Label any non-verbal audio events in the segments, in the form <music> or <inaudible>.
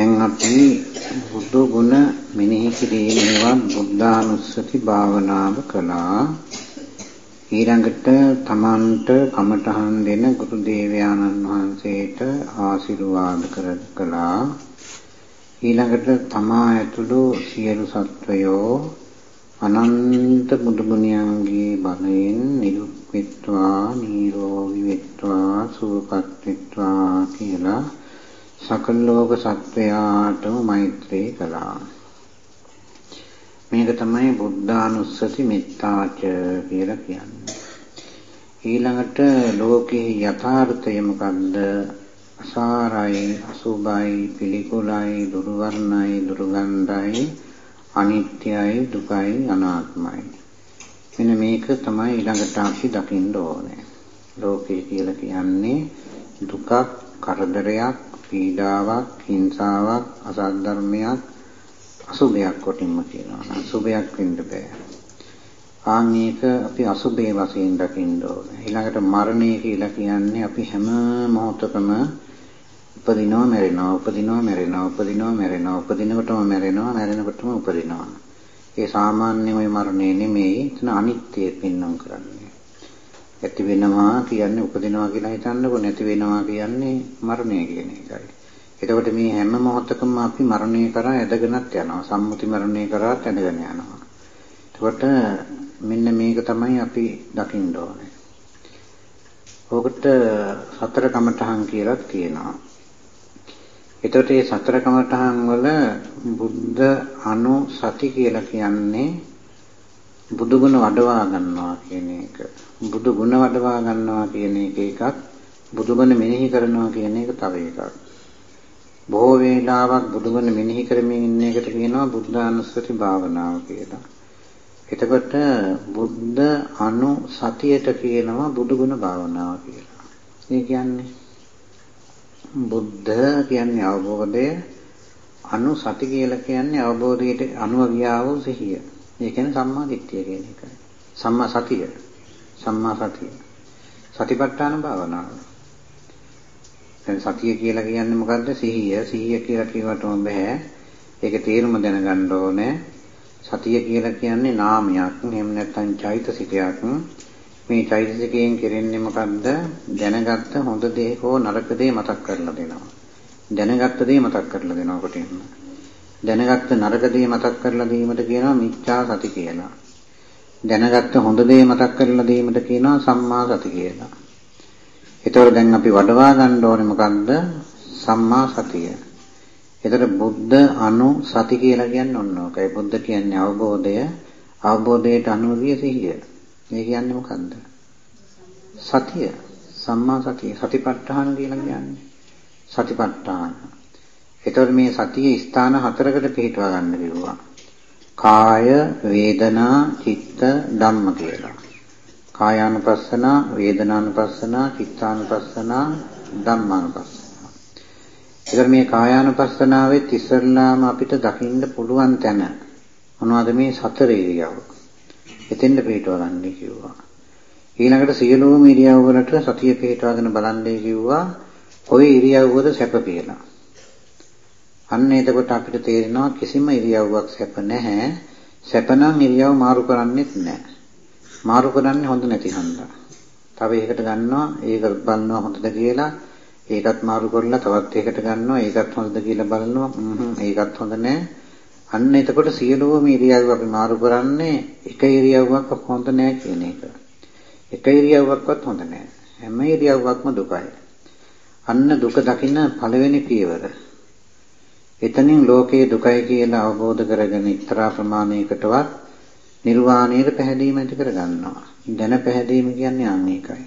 දැන් අපි බුදු ගුණ මෙනෙහි කිරීමේවත් බුද්ධානුස්සති භාවනාව කළා. ඊළඟට තමන්ට කමඨහන් දෙන ගුරු දේවයානන් වහන්සේට ආශිර්වාද කළා. ඊළඟට තමා ඇතුළු සියලු සත්වයෝ අනන්ත මුදුගුණයන්ගේ බලයෙන් නිරුක් වෙත්වා නිරෝගී වෙත්වා සුවපත් වෙත්වා කියලා සකල ලෝක සත්වයාටම මෛත්‍රී කළා. මේක තමයි බුද්ධානුස්සති මෙත්තාච කියලා කියන්නේ. ඊළඟට ලෝකේ යථාර්ථය මොකද්ද? අසාරයි, අසුභයි, පිළිකුලයි, දුර්වර්ණයි, දුර්ගන්ධයි, අනිත්‍යයි, දුකයි, අනාත්මයි. මෙන්න මේක තමයි ඊළඟට අපි දකින්න ඕනේ. ලෝකේ කියලා කියන්නේ දුකක්, කරදරයක්, පීඩාවක්, හිංසාවක්, අසත් ධර්මයක්, අසුභයක් කොටින්ම කියනවා. අසුභයක් වෙන්න බෑ. ආන්නේක අපි අසුභේ වශයෙන් දකින්න ඕනේ. ඊළඟට මරණය කියලා කියන්නේ අපි හැම මොහොතකම උපදිනවා මැරෙනවා උපදිනවා මැරෙනවා උපදිනවා මැරෙනවා උපදිනකොටම මැරෙනවා මැරෙනකොටම උපදිනවා. ඒ සාමාන්‍ය ওই මරණය නෙමෙයි. එතන අනිත්‍යය පෙන්වන්න කරන්නේ. ඇති වෙනවා කියන්නේ උපදිනවා කියලා හිතන්නකො නැති වෙනවා කියන්නේ මරණය කියන එකයි. එතකොට මේ හැම මොහොතකම අපි මරණය කරා ඇදගෙනත් යනවා. සම්මුති මරණය කරාත් ඇදගෙන යනවා. එතකොට මෙන්න මේක තමයි අපි දකින්න ඕනේ. ඕකට සතර කමඨහන් කියලා කියනවා. එතකොට මේ සතර කමඨහන් වල බුද්ධ අනු සති කියලා කියන්නේ බුදු ගුණ වඩවා ගන්නවා කියන එක. බුදු ගුණ වඩවා ගන්නවා කියන එක එකක්. බුදු ගුණ මෙනෙහි කරනවා කියන එක තව එකක්. බොහෝ වේලාවක් බුදු ගුණ මෙනෙහි කරමින් ඉන්න එකට කියනවා බුද්ධානුස්සති භාවනාව කියලා. එතකොට බුද්ධ අනු සතියට කියනවා බුදු ගුණ භාවනාව කියලා. ඒ කියන්නේ බුද්ධ කියන්නේ අවබෝධය අනු සති කියලා කියන්නේ අවබෝධයට අනුව ගියා වූ සිහිය. ඒ කියන්නේ සම්මා දිට්ඨිය කියන එකයි. සම්මා සතිය. සම්මා සතිය. සතිපට්ඨාන භාවනාව. දැන් සතිය කියලා කියන්නේ මොකද්ද? සිහිය. සිහිය කියලා කිව්වටම බෑ. ඒක තේරුම දැනගන්න ඕනේ. සතිය කියලා කියන්නේ නාමයක්. එහෙම නැත්නම් චෛතසිකයක්. මේ චෛතසිකයෙන් කෙරෙන්නේ මොකද්ද? දැනගත්ත හොඳ දේ හෝ නරක දේ මතක් කරලා දෙනවා. දැනගත්ත දේ මතක් කරලා දෙනවා කොටින්ම. දැනගත්ත නරක දේ මතක් කරලා දීමට කියනවා මිච්ඡා සති කියලා. දැනගත්ත හොඳ දේ මතක් කරලා දීමට කියනවා සම්මා සති කියලා. ඒතකොට දැන් අපි වඩවා ගන්න ඕනේ මොකද්ද? සම්මා සතිය. ඒතර බුද්ධ අනු සති කියලා කියන්නේ ඔන්න ඔකයි. බුද්ධ කියන්නේ අවබෝධය. අවබෝධයට අනුවිය සිහිය. මේ කියන්නේ මොකද්ද? සතිය. සම්මා සතිය. සතිපට්ඨාන කියලා කියන්නේ. සතිපට්ඨාන. ඒතකොට මේ සතිය ස්ථාන හතරකට පිටවා ගන්න කිව්වා. කාය, වේදනා, චිත්ත, ධම්ම කියලා. කායානුපස්සන, වේදනානුපස්සන, චිත්තානුපස්සන, ධම්මානුපස්සන. ඒතර මේ කායානුපස්සනාවෙත් ඉස්සල්ලාම අපිට දකින්න පුළුවන් තැන මොනවද මේ සතර ඉරියව්. එතෙන්ද පිටව ගන්න කිව්වා. ඊළඟට සියලුම ඉරියව් වලට සතිය පිටවගෙන බලන්නේ කිව්වා. ওই ඉරියව්වද සැප කියලා. අන්න එතකොට අපිට තේරෙනවා කිසිම ඉරියව්වක් සැප නැහැ. සැප නම් ඉරියව් මාරු කරන්නේත් නැහැ. මාරු කරන්නේ හොඳ නැති හන්දා. තව එකකට ගන්නවා ඒක බලනවා හොඳද කියලා ඒකත් මාරු කරලා තවත් එකකට ගන්නවා ඒකත් හොඳද කියලා බලනවා ඒකත් හොඳ නැහැ. අන්න එතකොට සියලුම ඉරියව් අපි මාරු කරන්නේ එක ඉරියව්වක් හොඳ නැහැ කියන එක. එක ඉරියව්වක්වත් හොඳ නැහැ. හැම ඉරියව්වක්ම දුකයි. අන්න දුක දකින්න පළවෙනි පියවර. එතනින් ලෝකයේ දුකයි කියලා අවබෝධ කරගෙන එක්තරා ප්‍රමාණයකටවත් නිර්වාණයට පැහැදීම ඇති කර ගන්නවා. දැන පැහැදීම කියන්නේ අන්න ඒකයි.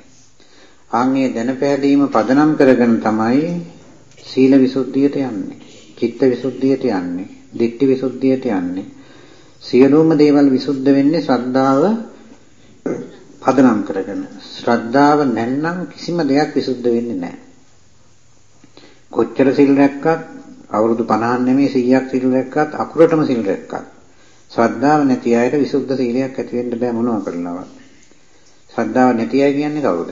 ආන්ගේ දැන පැහැදීම පදනම් කරගෙන තමයි සීල විසුද්ධියට යන්නේ. චිත්ත විසුද්ධියට යන්නේ. දිට්ඨි විසුද්ධියට යන්නේ. සියලුම දේවල් විසුද්ධ වෙන්නේ ශ්‍රද්ධාව පදනම් කරගෙන. ශ්‍රද්ධාව නැත්නම් කිසිම දෙයක් විසුද්ධ වෙන්නේ නැහැ. කොච්චර සිල් රැක්කත් අවුරුදු 50 නෙමෙයි 100ක් සිල් රැක්කත් අකුරටම සිල් රැක්කත් ශ්‍රද්ධාව නැති අයට විසුද්ධ සීලයක් ඇති වෙන්න බෑ මොනවා කරනවත්. ශ්‍රද්ධාව නැති අය කියන්නේ කවුද?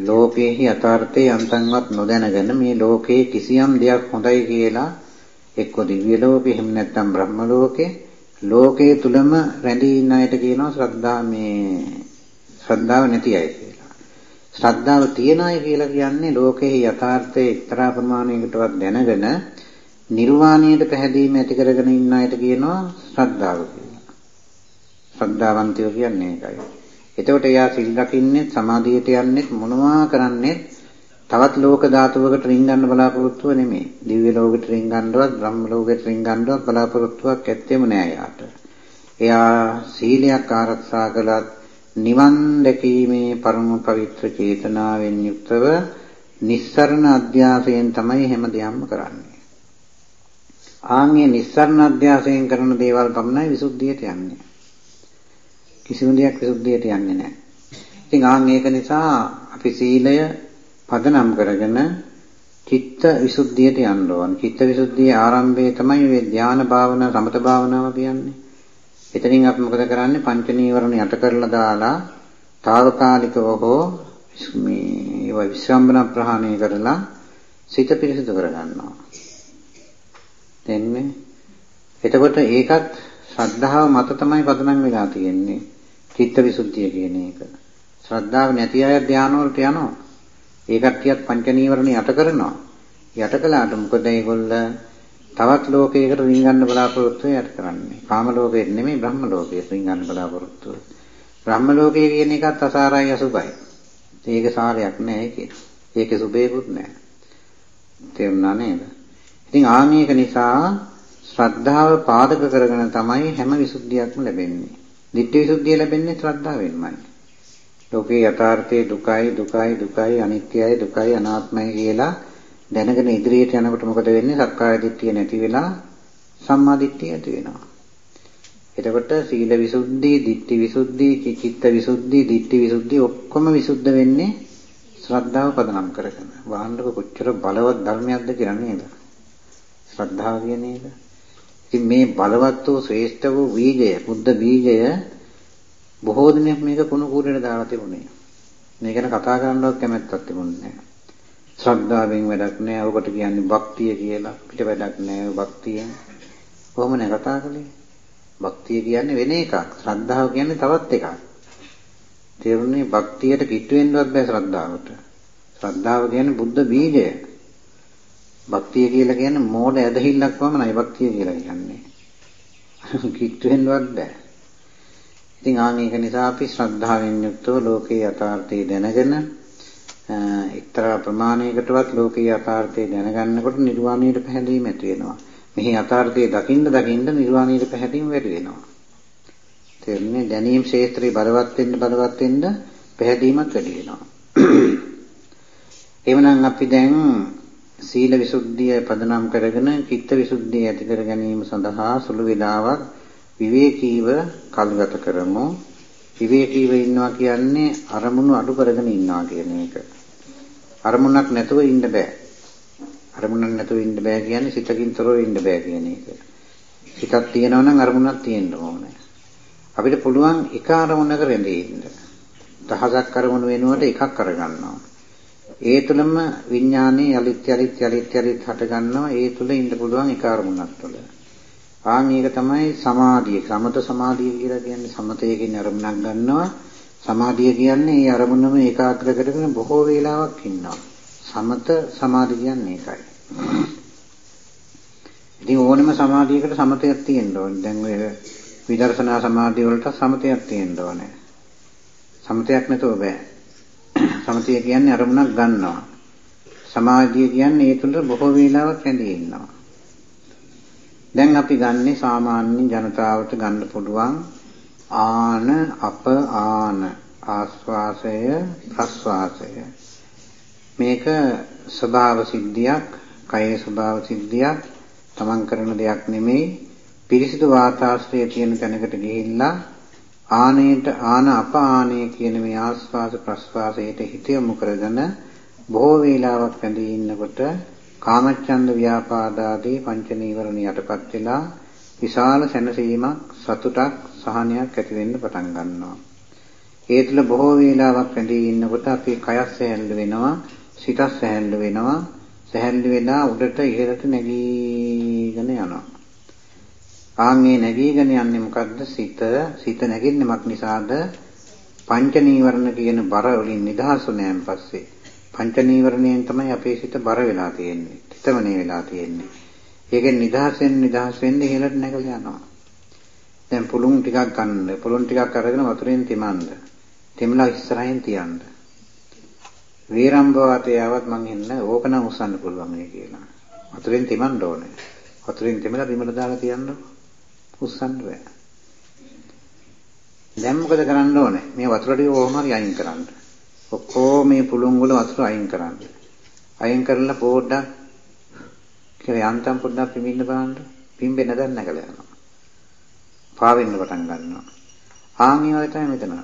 ලෝකයේහි යථාර්ථය යන්තම්වත් නොදැනගෙන මේ ලෝකයේ කිසියම් දෙයක් හොඳයි කියලා එක්ක දිව්‍ය ලෝකෙ එහෙම නැත්නම් බ්‍රහ්ම ලෝකෙ ලෝකයේ තුලම රැඳී ඉන්න අයට කියනවා ශ්‍රද්ධා මේ ශ්‍රද්ධාව නැති අය කියලා. ශ්‍රද්ධාව තියන අය කියලා කියන්නේ ලෝකයේ යථාර්ථය එක්තරා ප්‍රමාණයකටවත් දැනගෙන නිර්වාණයට පැහැදීම ඇති කරගෙන ඉන්න අයට කියනවා ශ්‍රද්ධාව කියලා. ශ්‍රද්ධාවන්තයෝ කියන්නේ ඒකයි. එතකොට එයා සිල් රකින්නේ සමාධියට යන්නේ මොනවා කරන්නේ තවත් ලෝක ධාතුවකට රින්ගන්න බලාපොරොත්තුව නෙමෙයි. දිව්‍ය ලෝකෙට රින්ගන්නවත් බ්‍රහ්ම ලෝකෙට රින්ගන්නවත් බලාපොරොත්තුවක් ඇත්තෙම නෑ යාට. එයා සීලයක් ආරක්ෂා කළත් නිවන් දැකීමේ පරම පවිත්‍ර චේතනාවෙන් යුක්තව නිස්සරණ අධ්‍යාසයෙන් තමයි හැම දෙයක්ම කරන්නේ. ආන්ගේ නිස්සරණ අධ්‍යාසයෙන් කරන දේවල් පමණයි විසුද්ධියට යන්නේ. කිසිම දෙයක් විසුද්ධියට යන්නේ නැහැ. ඉතින් ආන් ඒක නිසා අපි සීලය පදනම් කරගෙන චිත්ත විසුද්ධියට යන්න ඕන. චිත්ත විසුද්ධියේ ආරම්භය තමයි මේ ධානා භාවනා සමත භාවනාව කියන්නේ. එතනින් අපි මොකද කරන්නේ? පංච නීවරණ යට කරලා දාලා తాවකාලිකව හෝ මේ ඒවා විශ්‍රාම්භන ප්‍රහාණය කරලා සිත පිරිසිදු කරගන්නවා. දෙන්නේ. එතකොට ඒකත් ශ්‍රද්ධාව මත තමයි පදනම් වෙලා තියෙන්නේ. චිත්ත විසුද්ධිය කියන එක. ශ්‍රද්ධාව නැති අය ධානය වලට යනවා. ඒ කට්ටියත් පංච නීවරණ යට කරනවා. යට කළාට මොකද ඒගොල්ල තවත් ලෝකයකට රින්ගන්න බලාපොරොත්තු යට කරන්නේ. කාම ලෝකෙට නෙමෙයි බ්‍රහ්ම ලෝකයට රින්ගන්න බලාපොරොත්තු. බ්‍රහ්ම ලෝකයේ කියන එකත් අසාරයි අසුභයි. ඒක සාරයක් නෑ ඒකේ. ඒකේ සුභේකුත් නෑ. තේරුණා නේද? ඉතින් ආමේක නිසා ශ්‍රද්ධාව පාදක කරගෙන තමයි හැම විසුද්ධියක්ම ලැබෙන්නේ. ditthi visuddhiය ලැබෙන්නේ ශ්‍රද්ධාවෙන්මයි. ලෝකේ යථාර්ථයේ දුකයි දුකයි දුකයි අනිත්‍යයි දුකයි අනාත්මයි කියලා දැනගෙන ඉදිරියට යනකොට මොකද වෙන්නේ? සක්කාය දිට්ඨිය නැති වෙලා සම්මා දිට්ඨිය ඇති වෙනවා. එතකොට සීල විසුද්ධි, ditthi විසුද්ධි, චිත්ත විසුද්ධි, ditthi විසුද්ධි ඔක්කොම විසුද්ධ වෙන්නේ ශ්‍රද්ධාව පදනම් කරගෙන. වහන්නක කොච්චර බලවත් ධර්මයක්ද කියලා නේද? ශ්‍රද්ධාව කියන එක. ඉතින් මේ බලවත් වූ ශ්‍රේෂ්ඨ වූ බීජය, බුද්ධ බීජය බොහෝ දිනක් මේක කුණු කූරේට දාලා තිබුණේ. මේ ගැන කතා කරන්නවත් කැමැත්තක් තිබුණේ නැහැ. ශ්‍රද්ධාවෙන් වැඩක් නැහැ. ඔබට කියන්නේ භක්තිය කියලා. පිට වැඩක් නැහැ භක්තියෙන්. කොහොම නේ කතා කළේ? භක්තිය කියන්නේ වෙන එකක්. ශ්‍රද්ධාව කියන්නේ තවත් එකක්. තේරුණේ භක්තියට කිට්ටු වෙන්නවත් බෑ ශ්‍රද්ධාවට. ශ්‍රද්ධාව කියන්නේ බුද්ධ බීජය. භක්තිය කියලා කියන්නේ මෝඩ ඇදහිල්ලක් පමණයි භක්තිය කියලා කියන්නේ. <laughs> කිට්ටු වෙන්නවත් බෑ. ඉතින් ආන් ඒක නිසා අපි ශ්‍රද්ධාවෙන් යුක්තව ලෝකේ යථාර්ථය දැනගෙන එක්තරා ප්‍රමාණයකටවත් ලෝකේ යථාර්ථය දැනගන්නකොට නිර්වාණයට පැහැදීම ඇති වෙනවා. මෙහි යථාර්ථය දකින්න දකින්න නිර්වාණයට පැහැදීම වැඩි වෙනවා. තේරුණේ දැනීම් ශේත්‍රේ බලවත් වෙන්න බලවත් වෙන්න පැහැදීමක් වැඩි වෙනවා. <clears throat> එවනම් අපි දැන් සීල විසුද්ධිය පදනම් කරගෙන චිත්ත විසුද්ධිය ඇති කර ගැනීම සඳහා සුළු වේලාවක් විවේකීව කල්ගත කරමු. විවේකීව ඉන්නවා කියන්නේ අරමුණු අඩු කරගෙන ඉන්නවා කියන එක. අරමුණක් නැතුව ඉන්න බෑ. අරමුණක් නැතුව ඉන්න බෑ කියන්නේ සිතකින් තොරව ඉන්න බෑ කියන එක. සිතක් තියෙනවා නම් අරමුණක් තියෙන්න ඕනේ. අපිට පුළුවන් එක අරමුණක රැඳී ඉන්න. දහසක් අරමුණු වෙනුවට එකක් අරගන්නවා. ඒ තුළම විඥානේ යලිත් යලිත් යලිත් යලිත් හට ගන්නවා. ඒ තුළ ඉන්න පුළුවන් එක අරමුණක් තුළ. ආන් මේක තමයි සමාධිය. සමත සමාධිය කියලා කියන්නේ සමතයකින් අරමුණක් ගන්නවා. සමාධිය කියන්නේ ඒ අරමුණම ඒකාග්‍ර කරගෙන බොහෝ වේලාවක් ඉන්නවා. සමත සමාධි කියන්නේ ඒකයි. ඉතින් ඕනම සමාධියකට සමතයක් තියෙන්න ඕනේ. දැන් ඔය විදර්ශනා සමාධිය වලට සමතයක් තියෙන්න ඕනේ. සමතයක් නැතුව බෑ. සමතය කියන්නේ අරමුණක් ගන්නවා. සමාධිය කියන්නේ ඒ තුල බොහෝ වේලාවක් රැඳී ඉන්නවා. දැන් අපි ගන්නේ සාමාන්‍ය ජනතාවට ගන්න පුළුවන් ආන අප ආන ආස්වාසය ප්‍රස්වාසය. මේක ස්වභාව සිද්ධියක් කයේ ස්වභාව සිද්ධියක් තමන් කරන දෙයක් නෙමෙයි. පිරිසිදු වාතාශ්‍රය තියෙන තැනකට ගිහිල්ලා ආනේට ආන අප ආනේ කියන මේ ආස්වාස ප්‍රස්වාසයට හිත යොමු කරගෙන බොහෝ වේලාවක් ඇඳී ඉන්නකොට කාමච්ඡන්ද ව්‍යාපාදාදී පංච නීවරණ යටපත් වෙලා විශාල සැනසීමක් සතුටක් සහනයක් ඇති වෙන්න පටන් ගන්නවා. ඒ තුළ බොහෝ වේලාවක් රැඳී ඉන්නකොට අපේ කයස් සැහැල්ලු වෙනවා, සිතස් සැහැල්ලු වෙනවා. සැහැල්ලු වෙලා උඩට ඉහළට නැගීගෙන යනවා. ආන්ගේ නැගීගෙන යන්නේ මොකද්ද? සිත. සිත නැගින්නේ මක් නිසාද? පංච නීවරණ කියන බර වලින් නිදහස් වුණාන් පස්සේ පංච නීවරණයෙන් තමයි අපේ සිත බර වෙලා තියෙන්නේ. තිතමනේ වෙලා තියෙන්නේ. ඒකෙන් නිදහස් වෙන්න නිදහස් වෙන්න ඉහළට නැගලා යනවා. දැන් පුළුන් ටිකක් ගන්න. පුළුන් ටිකක් අරගෙන වතුරෙන් තිමන්න. තෙමලා ඉස්සරහින් තියන්න. වීරම්භ වාතය ආවත් මං එන්න ඕක නම් උස්සන්න පුළුවන් මේ කියලා. වතුරෙන් තිමන්න ඕනේ. වතුරෙන් තෙමලා බිමට දාලා තියන්න උස්සන්න බෑ. දැන් මොකද කරන්න ඕනේ? මේ වතුර ටික කොහොම හරි අයින් කරන්න. ඔක්කොම මේ පුළුන් වල වතුර අයින් කරන්න. අයින් කරලා පොඩ්ඩක් කියලා යන්තම් පොඩ්ඩක් පිඹින්න බලන්න. පිඹෙන්න දැන් නැගලා යනවා. පාවෙන්න පටන් ගන්නවා. ආන් ඒ වගේ තමයි මෙතන.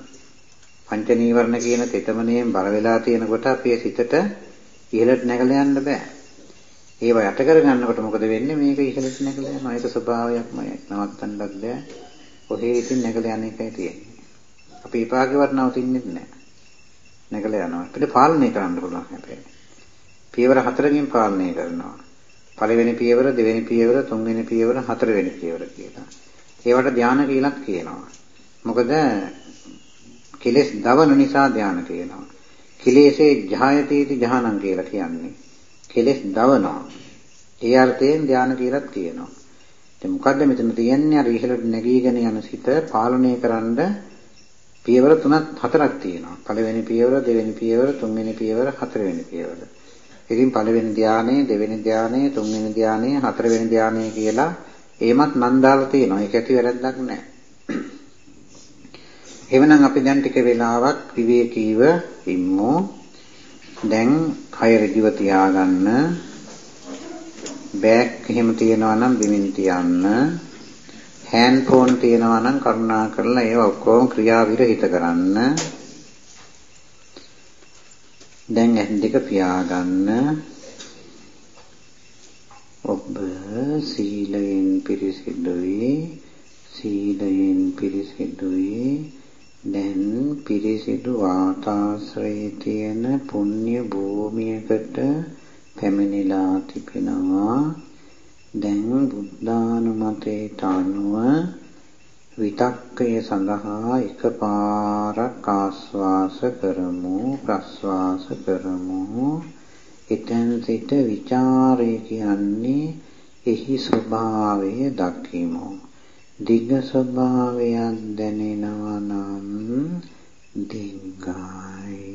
පංච නීවරණ කියන තෙතමනයෙන් බර වෙලා තියෙනකොට අපේ සිතට ඉහළට නැගලා යන්න බෑ. ඒව යට කරගන්නකොට මොකද වෙන්නේ? මේක ඉහළට නැගලා යනවා. ඒක ස්වභාවයක්මයි. නවත්තන්නත් බෑ. කොහේ ඉතින් නැගලා යන එකයි තියෙන්නේ. අපි විපාකේවත් නවතින්නේ නැහැ. නැගලා යනවා. අපිට පාලනය කරන්න පුළුවන් හැබැයි. පියවර හතරකින් පාලනය කරනවා. පළවෙනි පියවර, දෙවෙනි පියවර, තුන්වෙනි පියවර, හතරවෙනි පියවර කියලා. ඒවට ධානය කියලාත් කියනවා. මොකද කෙලෙස් දවන නිසා ධානය කියනවා. කෙලෙසේ ජායතේති ජහනං කියලා කියන්නේ. කෙලෙස් දවනවා. ඒ අර්ථයෙන් ධානය කියලාත් කියනවා. ඉතින් මොකද්ද මෙතන තියන්නේ අර ඉහළට නැගීගෙන යන සිත පාලනය කරන්න පියවර තුනක් හතරක් තියෙනවා. පළවෙනි පියවර, දෙවෙනි පියවර, තුන්වෙනි පියවර, හතරවෙනි පියවර. ඉතින් පළවෙනි ධානය, දෙවෙනි ධානය, තුන්වෙනි ධානය, හතරවෙනි ධානය කියලා ඒමත් නම් දාලා තියෙනවා. ඒක ඇති වැරද්දක් නැහැ. එවනම් අපි දැන් ටික වෙලාවක් විවේකීව ඉම්මු. දැන් කය ඍජුව තියාගන්න. බෑග් එහෙම තියනවා නම් බිමින් තියන්න. හෑන්ඩ් ෆෝන් තියනවා නම් කරුණා කරලා ඒවා ඔක්කොම ක්‍රියාවිරහිත කරන්න. දැන් ඇස් දෙක පියාගන්න. ඔබ සීලයෙන් පිරිසිදුයි සීලයෙන් පිරිසිදුයි දැන් පිරිසිදු වාතාශ්‍රයේ තියෙන පුණ්‍ය භූමියකට පැමිණිලා තිබෙනවා. දැන් බුද්ධානුමතයට අනුව විතක්කය සඳහා එකපාරක් ආස්වාස කරමු ප්‍රස්වාස කරමු. එතෙන් සිට ਵਿਚාරය කියන්නේ එහි ස්වභාවය දකිමු. දිග ස්වභාවයක් දැනෙනවා නම් දිග්ගයි